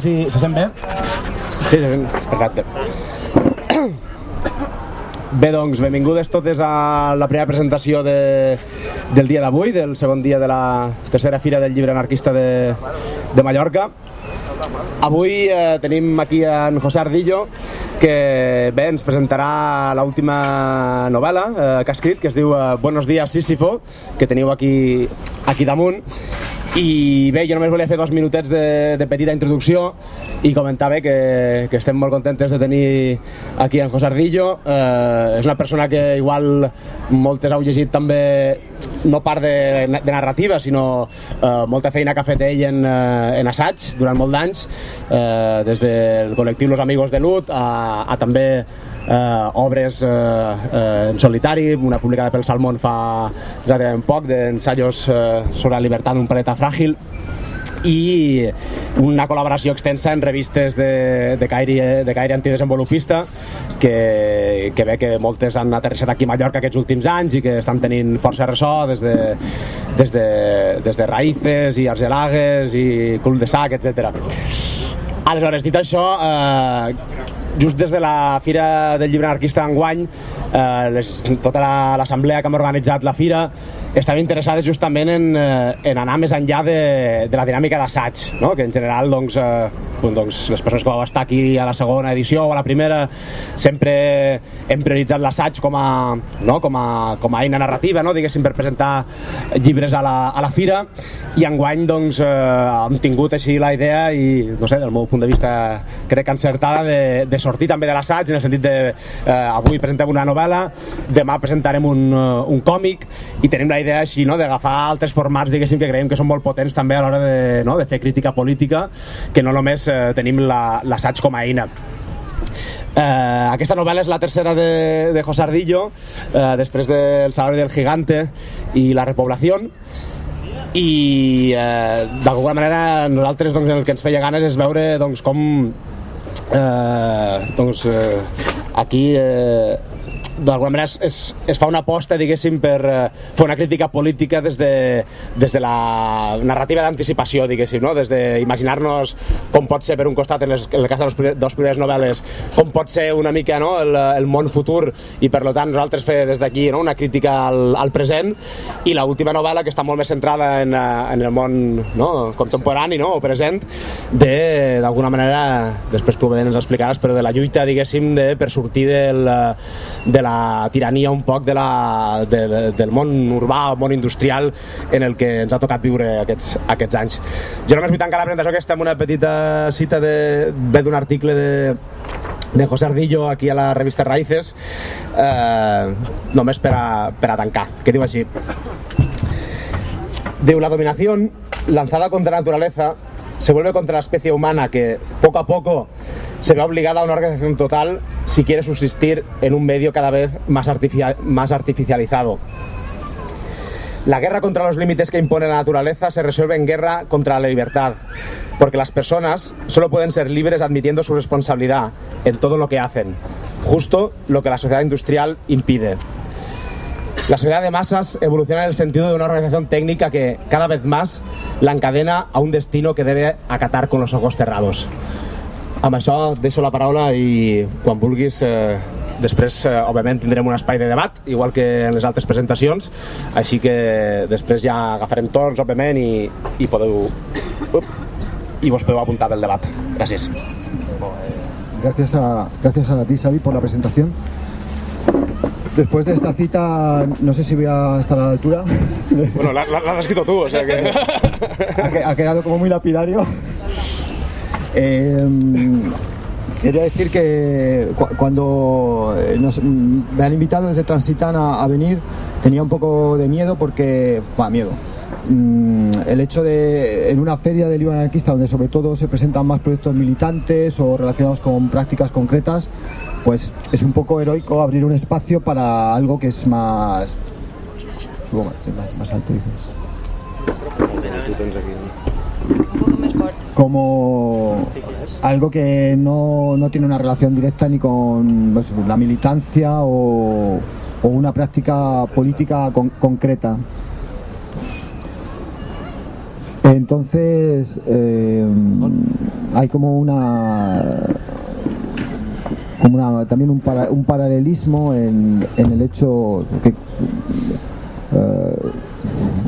Si se sent bé? Sí, se sent perfecte. Bé, doncs, benvingudes totes a la primera presentació de, del dia d'avui, del segon dia de la tercera fira del llibre anarquista de, de Mallorca. Avui eh, tenim aquí en José Ardillo, que bé, ens presentarà l'última novel·la eh, que ha escrit, que es diu eh, Buenos días Sísifo, que teniu aquí, aquí damunt. I bé, jo només volia fer dos minutets de, de petita introducció i comentar bé que, que estem molt contentes de tenir aquí en José Ardillo. Eh, és una persona que igual moltes heu llegit també no part de, de narrativa, sinó eh, molta feina que ha fet ell en, eh, en assaig durant molt d'anys, eh, des del col·lectiu Los Amigos de Lut a, a també eh, obres eh, eh, en solitari, una publicada pel Salmón fa relativament poc, d'ensaios eh, sobre la llibertat d'un planeta fràgil, i una col·laboració extensa en revistes de, de, caire, de caire antidesenvolupista que, que bé que moltes han aterrissat aquí a Mallorca aquests últims anys i que estan tenint força ressò des de, des de, des de Raïces i Argelagues i Club de Sac, etc. Aleshores, dit això, eh, just des de la Fira del Llibre Anarquista d'enguany, eh, les, tota l'assemblea la, que hem organitzat la fira, estava interessada justament en, eh, en anar més enllà de, de la dinàmica d'assaig, no? que en general doncs, eh, doncs, les persones que vau estar aquí a la segona edició o a la primera sempre hem prioritzat l'assaig com, a, no? com, a, com a eina narrativa, no? diguéssim, per presentar llibres a la, a la fira i enguany doncs, eh, hem tingut així la idea i, no sé, del meu punt de vista crec encertada de, de sortir també de l'assaig en el sentit de eh, avui presentem una novel·la, demà presentarem un, uh, un còmic i tenim la idea així no, d'agafar altres formats diguéssim que creiem que són molt potents també a l'hora de, no, de fer crítica política que no només eh, tenim l'assaig com a eina. Eh, aquesta novel·la és la tercera de, de José Ardillo, eh, després del Salario del Gigante i La Repoblació, i eh, d'alguna manera nosaltres doncs, el que ens feia ganes és veure doncs, com eh, doncs, eh, aquí eh, d'alguna manera es, es, es fa una aposta, diguéssim, per eh, fer una crítica política des de, des de la narrativa d'anticipació, diguéssim, no? des d'imaginar-nos com pot ser, per un costat, en, les, en el cas de les dues primeres novel·les, com pot ser una mica no? el, el món futur i, per tant, nosaltres fer des d'aquí no? una crítica al, al present i l'última novel·la, que està molt més centrada en, eh, en el món no? contemporani no? o present, de, d'alguna manera, després tu ens explicaràs, però de la lluita, diguéssim, de, per sortir del, de la tirania un poc de la, de, del món urbà, o món industrial en el que ens ha tocat viure aquests, aquests anys. Jo només vull tancar la presentació aquesta amb una petita cita de, ve d'un article de, de José Ardillo aquí a la revista Raíces eh, només per a, per a tancar que diu així diu la dominación lanzada contra la naturaleza se vuelve contra la especie humana que poco a poco se ve obligada a una organización total si quiere subsistir en un medio cada vez más, artificial, más artificializado. La guerra contra los límites que impone la naturaleza se resuelve en guerra contra la libertad, porque las personas solo pueden ser libres admitiendo su responsabilidad en todo lo que hacen, justo lo que la sociedad industrial impide. La sociedad de masas evoluciona en el sentido de una organización técnica que cada vez más la encadena a un destino que debe acatar con los ojos cerrados. Amb això deixo la paraula i quan vulguis eh, després, eh, òbviament, tindrem un espai de debat, igual que en les altres presentacions, així que després ja agafarem torns, òbviament, i, i podeu... Up, i vos podeu apuntar del debat. Gràcies. Gracias a, gracias a ti, Xavi, por la presentación. Después de esta cita, no sé si voy a estar a la altura. Bueno, la, la, la has escrito tú, o sea que... ha, ha quedado como muy lapidario. Eh, quería decir que cu cuando nos, me han invitado desde Transitan a, a, venir, tenía un poco de miedo porque, va, miedo. Mm, el hecho de, en una feria de libro anarquista donde sobre todo se presentan más proyectos militantes o relacionados con prácticas concretas, pues es un poco heroico abrir un espacio para algo que es más... alto, como algo que no, no, tiene una relación directa ni con la militancia o, una práctica política con, concreta. Entonces, eh, hay como una como una, también un, un paralelismo en, en, el hecho que eh,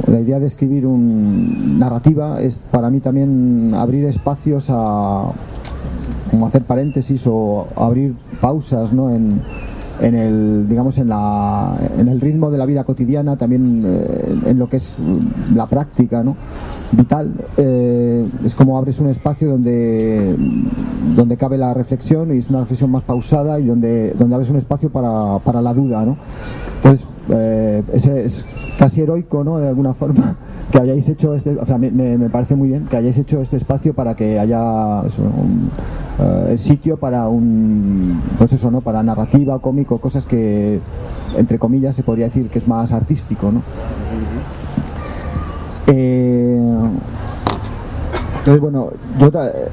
la idea de escribir una narrativa es para mí también abrir espacios a como hacer paréntesis o abrir pausas ¿no? en, en el digamos en la en el ritmo de la vida cotidiana también eh, en lo que es la práctica ¿no? vital eh, es como abres un espacio donde donde cabe la reflexión y es una reflexión más pausada y donde donde abres un espacio para, para la duda ¿no? entonces eh, es casi heroico no de alguna forma que hayáis hecho este o sea me, me parece muy bien que hayáis hecho este espacio para que haya un, uh, sitio para un pues eso no para narrativa cómico cosas que entre comillas se podría decir que es más artístico no eh, entonces bueno yo eh,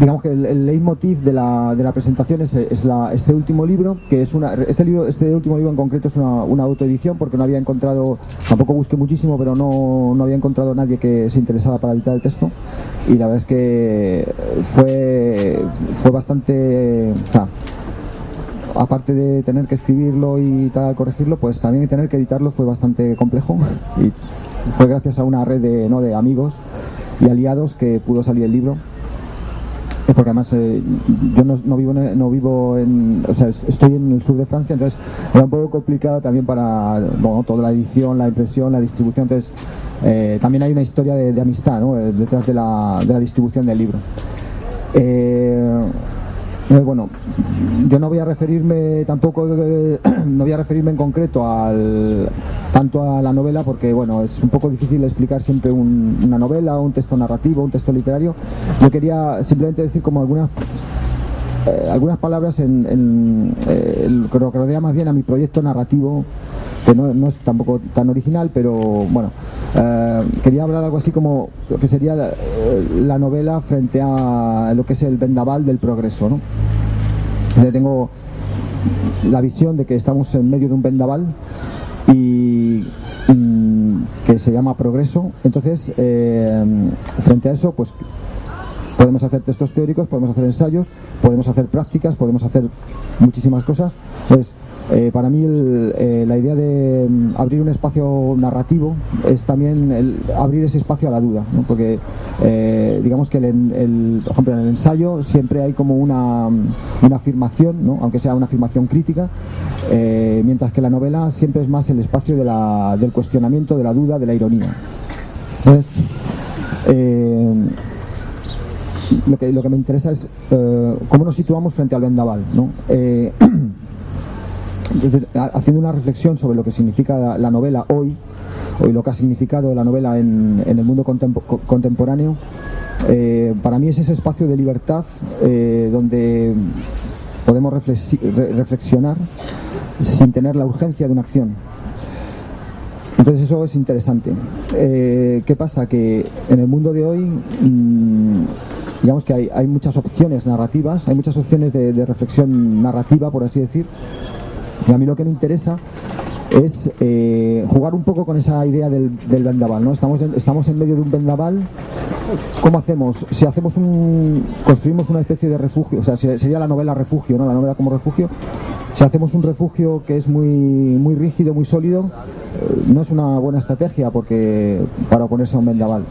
digamos que el, el leitmotiv de la, de la presentación es, es la, este último libro, que es una, este libro, este último libro en concreto es una, una autoedición porque no había encontrado, tampoco busqué muchísimo, pero no, no había encontrado nadie que se interesara para editar el texto y la verdad es que fue, fue bastante, o sea, aparte de tener que escribirlo y tal, corregirlo, pues también tener que editarlo fue bastante complejo y fue gracias a una red de, ¿no? de amigos y aliados que pudo salir el libro porque además eh, yo no, no, vivo en, no vivo en o sea estoy en el sur de Francia entonces era un poco complicado también para bueno, toda la edición la impresión la distribución entonces eh, también hay una historia de, amistad ¿no? Eh, detrás de la, de la, distribución del libro eh, bueno, yo no voy a referirme tampoco, no voy a referirme en concreto al tanto a la novela porque bueno es un poco difícil explicar siempre un, una novela, un texto narrativo, un texto literario. Yo quería simplemente decir como algunas eh, algunas palabras en, en eh, lo que rodea más bien a mi proyecto narrativo que no, es tampoco tan original, pero bueno, eh, quería hablar algo así como lo que sería la, la, novela frente a lo que es el vendaval del progreso, ¿no? Yo tengo la visión de que estamos en medio de un vendaval y, y que se llama progreso, entonces eh, frente a eso, pues podemos hacer textos teóricos, podemos hacer ensayos, podemos hacer prácticas, podemos hacer muchísimas cosas. Entonces, eh, para mí eh, la idea de um, abrir un espacio narrativo es también abrir ese espacio a la duda, porque eh, digamos que por ejemplo en el ensayo siempre hay como una, una afirmación, aunque sea una afirmación crítica, mientras que la novela siempre es más el espacio del cuestionamiento, de la duda, de la ironía. Entonces, lo que me interesa es cómo nos situamos frente al vendaval. ¿no? Haciendo una reflexión sobre lo que significa la, la novela hoy, hoy lo que ha significado la novela en, el mundo contempo contemporáneo, eh, para mí es ese espacio de libertad eh, donde podemos reflexionar sin tener la urgencia de una acción. Entonces eso es interesante. Eh, ¿Qué pasa? Que en el mundo de hoy, mmm, digamos que hay, hay, muchas opciones narrativas, hay muchas opciones de reflexión narrativa, por así decir, y a mí lo que me interesa es eh, jugar un poco con esa idea del, vendaval, ¿no? Estamos en, estamos en medio de un vendaval. ¿Cómo hacemos? Si hacemos un. construimos una especie de refugio, o sea, sería la novela refugio, ¿no? La novela como refugio. Si hacemos un refugio que es muy, muy rígido, muy sólido, eh, no es una buena estrategia porque para oponerse a un vendaval.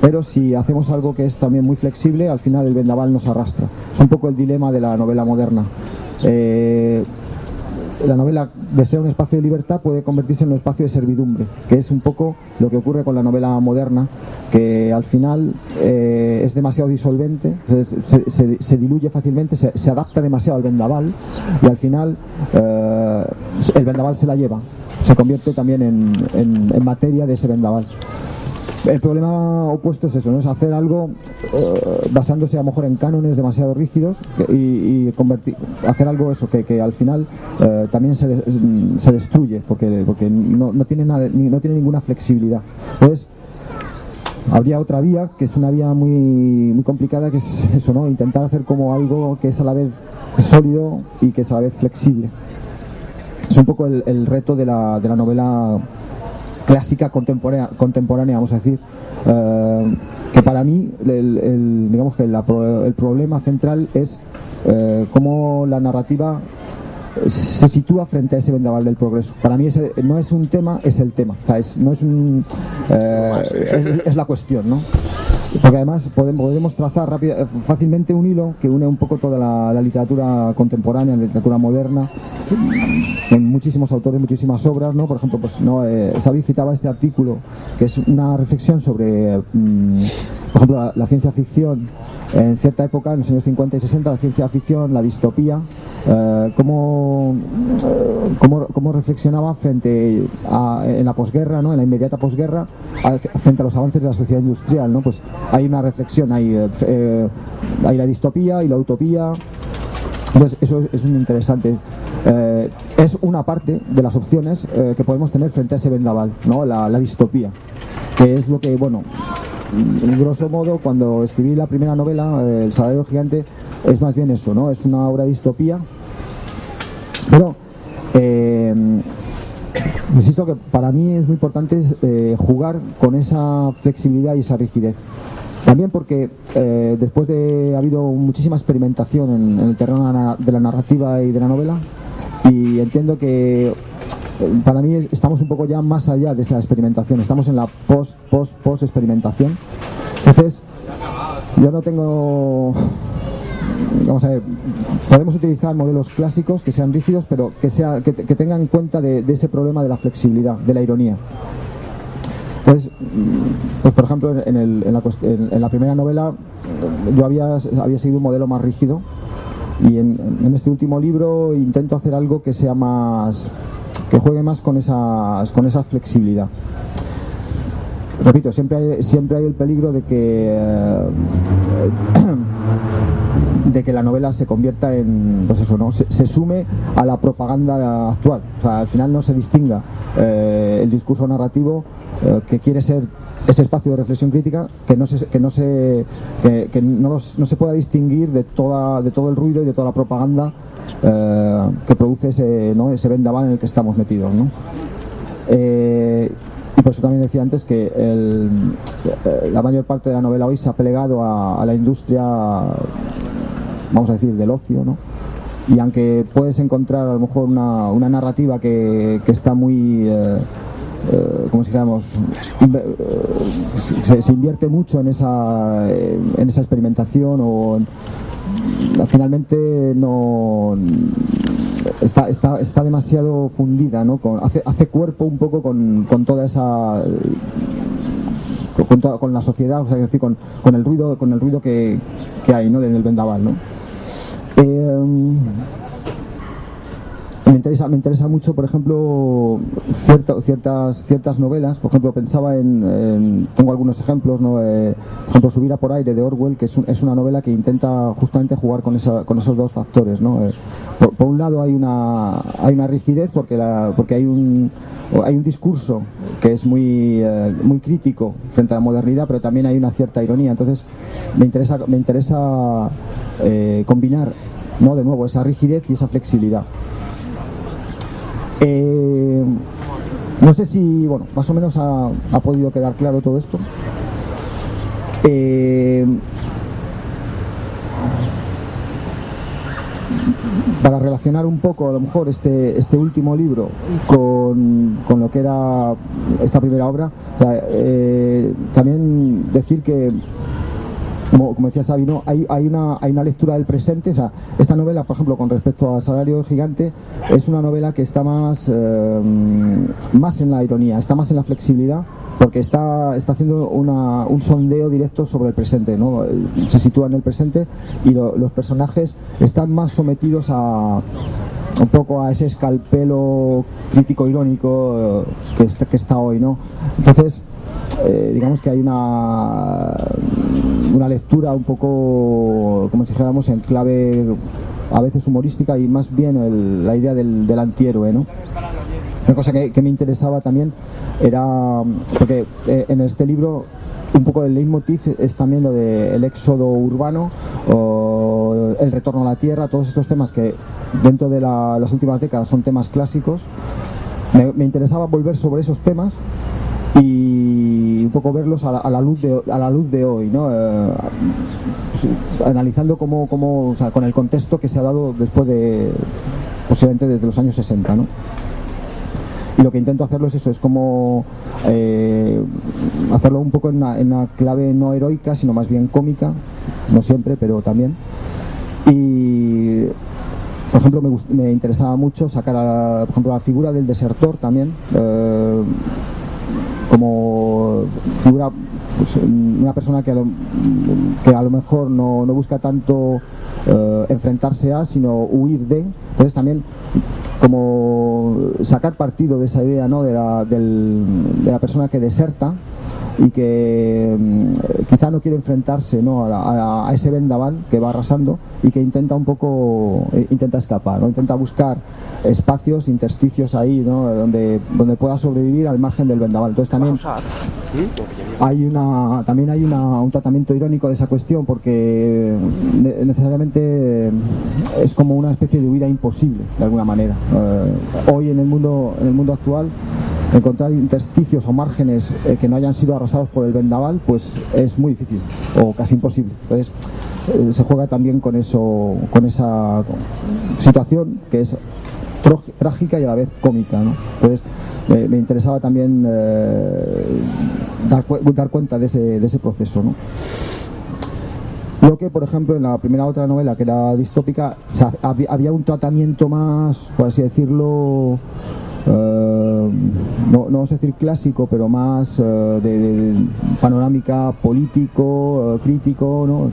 Pero si hacemos algo que es también muy flexible, al final el vendaval nos arrastra. Es un poco el dilema de la novela moderna. Eh, la novela de ser un espacio de libertad puede convertirse en un espacio de servidumbre, que es un poco lo que ocurre con la novela moderna, que al final eh, es demasiado disolvente, se, se, se diluye fácilmente, se, se, adapta demasiado al vendaval y al final eh, el vendaval se la lleva, se convierte también en, en, en materia de ese vendaval el problema opuesto es eso, ¿no? es hacer algo eh, basándose a lo mejor en cánones demasiado rígidos y, y convertir, hacer algo eso que, que al final eh, también se, de, se, destruye porque, porque no, no, tiene nada, no tiene ninguna flexibilidad. Entonces, habría otra vía que es una vía muy, muy complicada que es eso, ¿no? intentar hacer como algo que es a la vez sólido y que es a la vez flexible. Es un poco el, el reto de la, de la novela clásica contemporánea, contemporánea, vamos a decir, eh, que para mí el, digamos que el problema central es eh, cómo la narrativa se sitúa frente a ese vendaval del progreso. Para mí ese no es un tema, es el tema. es, no es, un, eh, es, la cuestión, ¿no? Porque además podemos, podemos trazar rápida, fácilmente un hilo que une un poco toda la, literatura contemporánea, la literatura moderna, con muchísimos autores, muchísimas obras, ¿no? Por ejemplo, pues no, eh, citaba este artículo que es una reflexión sobre, mm, por ejemplo, la ciencia ficción en cierta época, en los años 50 y 60, la ciencia ficción, la distopía, eh, cómo, eh, reflexionaba frente a, en la posguerra, ¿no? en la inmediata posguerra, frente a los avances de la sociedad industrial. ¿no? Pues hay una reflexión, hay, eh, hay la distopía y la utopía. Entonces, eso es muy interesante. Es una parte de las opciones que podemos tener frente a ese vendaval, ¿no? la, distopía, que es lo que, bueno, en grosso modo, cuando escribí la primera novela, eh, El salario gigante, es más bien eso, ¿no? Es una obra de distopía. Pero, eh, insisto que para mí es muy importante eh, jugar con esa flexibilidad y esa rigidez. También porque después de ha habido muchísima experimentación en, el terreno de la narrativa y de la novela, y entiendo que para mí estamos un poco ya más allá de esa experimentación, estamos en la post, post, post experimentación. Entonces, yo no tengo, vamos a ver, podemos utilizar modelos clásicos que sean rígidos, pero que, sea, que, tengan en cuenta de, ese problema de la flexibilidad, de la ironía. Entonces, pues por ejemplo, en, la, primera novela yo había, había seguido un modelo más rígido y en, este último libro intento hacer algo que sea más que juegue más con, esas, con esa flexibilidad. Repito, siempre hay, siempre hay el peligro de que eh, de que la novela se convierta en, pues eso, ¿no? Se, sume a la propaganda actual. O sea, al final no se distinga eh, el discurso narrativo que quiere ser ese espacio de reflexión crítica que no se que no se que, no, no, se pueda distinguir de toda de todo el ruido y de toda la propaganda eh, que produce ese, ¿no? ese vendaval en el que estamos metidos. Eh, y por eso también decía antes que eh, la mayor parte de la novela hoy se ha plegado a, la industria, vamos a decir, del ocio, ¿no? Y aunque puedes encontrar a lo mejor una, narrativa que, está muy, como si dijéramos, se, invierte mucho en esa, en esa experimentación o finalmente no está, está, está demasiado fundida, ¿no? Con, hace, hace cuerpo un poco con, con toda esa con, con, la sociedad, o sea, decir, con, con, el ruido, con el ruido que, que hay, ¿no? En el vendaval, ¿no? Eh, me interesa mucho, por ejemplo, ciertas, ciertas novelas. Por ejemplo, pensaba en, tengo algunos ejemplos, ¿no? Eh, por ejemplo, Subir a por aire de Orwell, que es, es, una novela que intenta justamente jugar con, esa, con esos dos factores, ¿no? Eh, por, un lado hay una, hay una rigidez porque, la, porque hay un hay un discurso que es muy, eh, muy crítico frente a la modernidad, pero también hay una cierta ironía. Entonces, me interesa, me interesa combinar, ¿no? De nuevo, esa rigidez y esa flexibilidad. Eh, no sé si, bueno, más o menos ha, podido quedar claro todo esto. Eh, para relacionar un poco a lo mejor este, este último libro con, lo que era esta primera obra, eh, también decir que como, decía Sabino, hay, hay, una, hay una lectura del presente. Esta novela, por ejemplo, con respecto a Salario Gigante, es una novela que está más, eh, más en la ironía, está más en la flexibilidad, porque está, está haciendo un sondeo directo sobre el presente. ¿no? Se sitúa en el presente y los personajes están más sometidos a un poco a ese escalpelo crítico irónico eh, que, que está hoy. ¿no? Entonces, eh, digamos que hay una, una lectura un poco, como si dijéramos, en clave a veces humorística y más bien la idea del, del, antihéroe, ¿no? Una cosa que, me interesaba también era, porque eh, en este libro un poco el leitmotiv es también lo del éxodo urbano, o el retorno a la tierra, todos estos temas que dentro de las últimas décadas son temas clásicos. me interesaba volver sobre esos temas y un poco verlos a la, luz de a la luz de hoy no eh, analizando cómo, cómo con el contexto que se ha dado después de posiblemente desde los años 60 ¿no? y lo que intento hacerlo es eso es como eh, hacerlo un poco en una, clave no heroica sino más bien cómica no siempre pero también y por ejemplo, me, interesaba mucho sacar, a, por ejemplo, la figura del desertor también, eh, como figura, pues, una persona que a lo, que a lo mejor no, busca tanto eh, enfrentarse a, sino huir de. Entonces también como sacar partido de esa idea ¿no? de, la, de la persona que deserta y que mm, quizá no quiere enfrentarse ¿no? a, ese vendaval que va arrasando y que intenta un poco eh, intenta escapar, ¿no? intenta buscar espacios, intersticios ahí, ¿no? donde, donde pueda sobrevivir al margen del vendaval. Entonces también hay una también hay una, un tratamiento irónico de esa cuestión porque necesariamente es como una especie de huida imposible de alguna manera. Eh, hoy en el mundo en el mundo actual encontrar intersticios o márgenes eh, que no hayan sido arrasados por el vendaval, pues es muy difícil o casi imposible. Entonces eh, se juega también con eso, con esa situación que es trágica y a la vez cómica. ¿no? Entonces me, interesaba también eh, dar, dar, cuenta de ese, de ese proceso. ¿no? Lo que, por ejemplo, en la primera otra novela, que era distópica, había un tratamiento más, por así decirlo, no, no, vamos a decir clásico, pero más eh, de, panorámica político, eh, crítico, ¿no?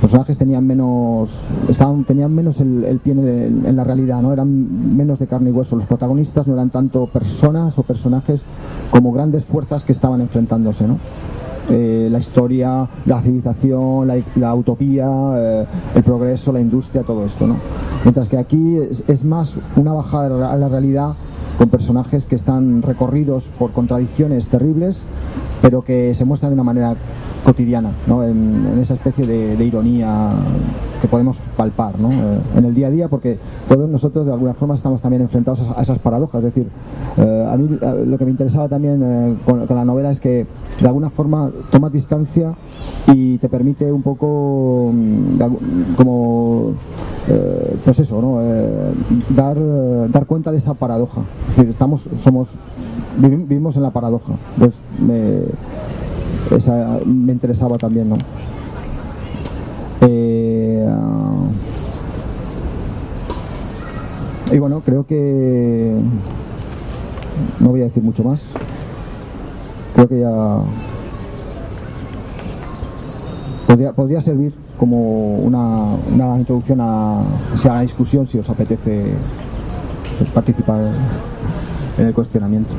Personajes tenían menos, estaban, tenían menos el, pie en, la realidad, ¿no? Eran menos de carne y hueso. Los protagonistas no eran tanto personas o personajes como grandes fuerzas que estaban enfrentándose, ¿no? La historia, la civilización, la, utopía, el progreso, la industria, todo esto, ¿no? Mientras que aquí es, más una bajada a la realidad con personajes que están recorridos por contradicciones terribles, pero que se muestran de una manera cotidiana, en, esa especie de, ironía que podemos palpar eh, en el día a día, porque todos nosotros de alguna forma estamos también enfrentados a, esas paradojas. Es decir, eh, a mí eh, lo que me interesaba también con, la novela es que de alguna forma tomas distancia y te permite un poco mm, como eh, pues eso, ¿no? Eh, dar, dar cuenta de esa paradoja. Es decir, estamos, somos, vivimos en la paradoja. Pues me, esa, me interesaba también, ¿no? Y bueno, creo que no voy a decir mucho más. Creo que ya podría, podría servir como una, una introducción a, a la discusión si os apetece participar en el cuestionamiento.